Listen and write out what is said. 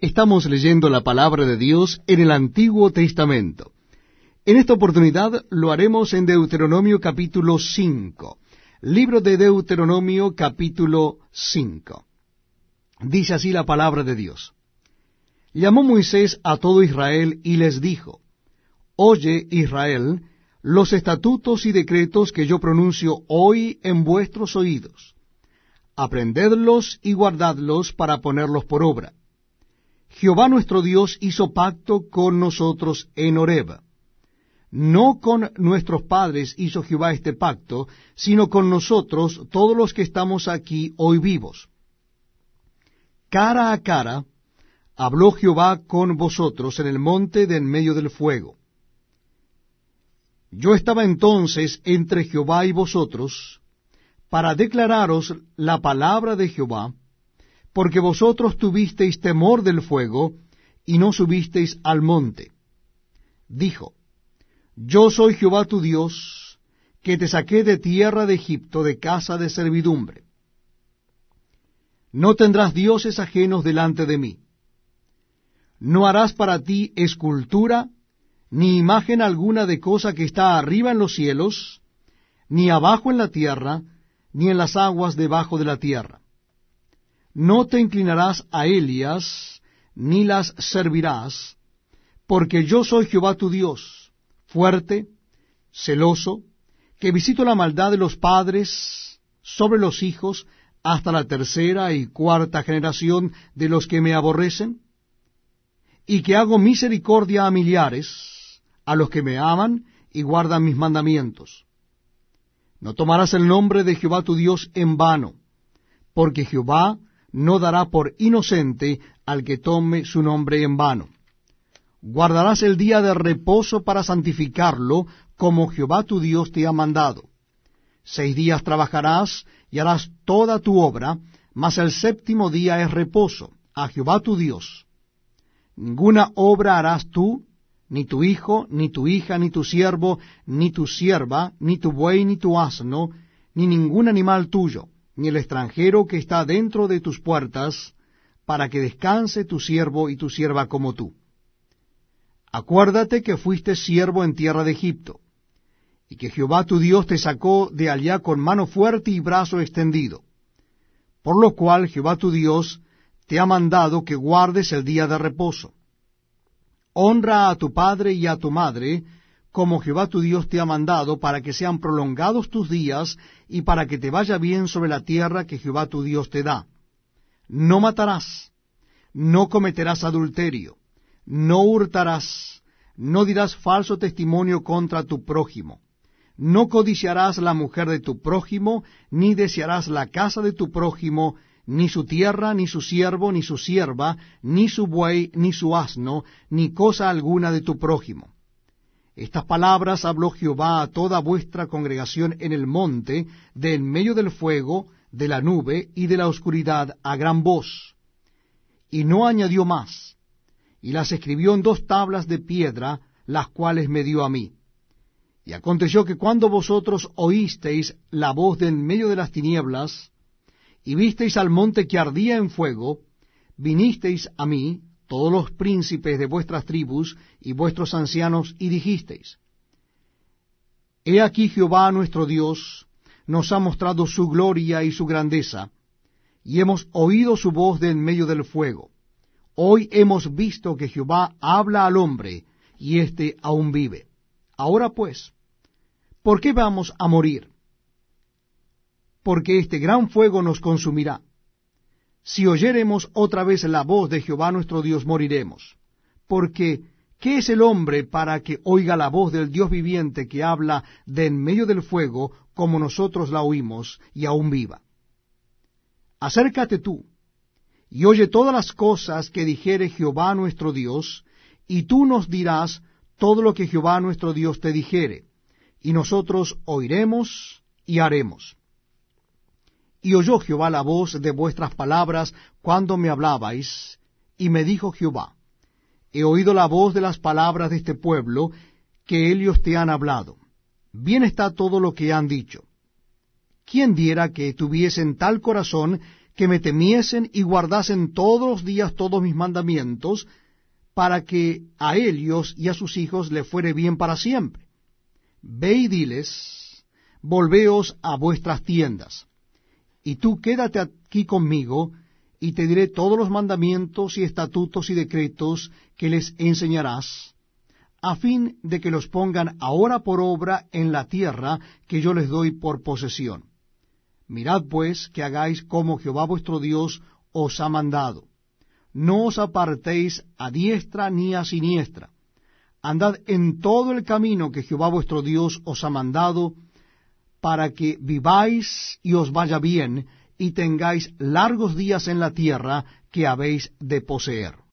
Estamos leyendo la palabra de Dios en el Antiguo Testamento. En esta oportunidad lo haremos en Deuteronomio capítulo 5. Libro de Deuteronomio capítulo 5. Dice así la palabra de Dios. Llamó Moisés a todo Israel y les dijo, Oye Israel, los estatutos y decretos que yo pronuncio hoy en vuestros oídos. Aprendedlos y guardadlos para ponerlos por obra Jehová nuestro Dios hizo pacto con nosotros en Horeb. No con nuestros padres hizo Jehová este pacto, sino con nosotros, todos los que estamos aquí hoy vivos. Cara a cara habló Jehová con vosotros en el monte de en medio del fuego. Yo estaba entonces entre Jehová y vosotros, para declararos la palabra de Jehová, porque vosotros tuvisteis temor del fuego, y no subisteis al monte. Dijo, Yo soy Jehová tu Dios, que te saqué de tierra de Egipto, de casa de servidumbre. No tendrás dioses ajenos delante de mí. No harás para ti escultura, ni imagen alguna de cosa que está arriba en los cielos, ni abajo en la tierra, ni en las aguas debajo de la tierra no te inclinarás a Elias, ni las servirás, porque yo soy Jehová tu Dios, fuerte, celoso, que visito la maldad de los padres sobre los hijos hasta la tercera y cuarta generación de los que me aborrecen, y que hago misericordia a millares, a los que me aman y guardan mis mandamientos. No tomarás el nombre de Jehová tu Dios en vano, porque Jehová no dará por inocente al que tome su nombre en vano. Guardarás el día de reposo para santificarlo, como Jehová tu Dios te ha mandado. Seis días trabajarás y harás toda tu obra, mas el séptimo día es reposo a Jehová tu Dios. Ninguna obra harás tú, ni tu hijo, ni tu hija, ni tu siervo, ni tu sierva, ni tu buey, ni tu asno, ni ningún animal tuyo ni el extranjero que está dentro de tus puertas, para que descanse tu siervo y tu sierva como tú. Acuérdate que fuiste siervo en tierra de Egipto, y que Jehová tu Dios te sacó de allá con mano fuerte y brazo extendido, por lo cual Jehová tu Dios te ha mandado que guardes el día de reposo. Honra a tu padre y a tu madre, como Jehová tu Dios te ha mandado, para que sean prolongados tus días y para que te vaya bien sobre la tierra que Jehová tu Dios te da. No matarás, no cometerás adulterio, no hurtarás, no dirás falso testimonio contra tu prójimo, no codiciarás la mujer de tu prójimo, ni desearás la casa de tu prójimo, ni su tierra, ni su siervo, ni su sierva, ni su buey, ni su asno, ni cosa alguna de tu prójimo estas palabras habló Jehová a toda vuestra congregación en el monte, de en medio del fuego, de la nube y de la oscuridad, a gran voz. Y no añadió más, y las escribió en dos tablas de piedra, las cuales me dio a mí. Y aconteció que cuando vosotros oísteis la voz de en medio de las tinieblas, y visteis al monte que ardía en fuego, vinisteis a mí, todos los príncipes de vuestras tribus y vuestros ancianos, y dijisteis, He aquí Jehová nuestro Dios nos ha mostrado su gloria y su grandeza, y hemos oído su voz de en medio del fuego. Hoy hemos visto que Jehová habla al hombre, y éste aún vive. Ahora pues, ¿por qué vamos a morir? Porque este gran fuego nos consumirá si oyéremos otra vez la voz de Jehová nuestro Dios, moriremos. Porque, ¿qué es el hombre para que oiga la voz del Dios viviente que habla de en medio del fuego, como nosotros la oímos, y aún viva? Acércate tú, y oye todas las cosas que dijere Jehová nuestro Dios, y tú nos dirás todo lo que Jehová nuestro Dios te dijere, y nosotros oiremos y haremos. Y oyó Jehová la voz de vuestras palabras cuando me hablabais, y me dijo Jehová, he oído la voz de las palabras de este pueblo, que ellos te han hablado. Bien está todo lo que han dicho. ¿Quién diera que tuviesen tal corazón que me temiesen y guardasen todos los días todos mis mandamientos, para que a ellos y a sus hijos le fuere bien para siempre. Ve y diles, volveos a vuestras tiendas, y tú quédate aquí conmigo, y te diré todos los mandamientos y estatutos y decretos que les enseñarás, a fin de que los pongan ahora por obra en la tierra que yo les doy por posesión. Mirad pues que hagáis como Jehová vuestro Dios os ha mandado. No os apartéis a diestra ni a siniestra. Andad en todo el camino que Jehová vuestro Dios os ha mandado, para que viváis y os vaya bien, y tengáis largos días en la tierra que habéis de poseer.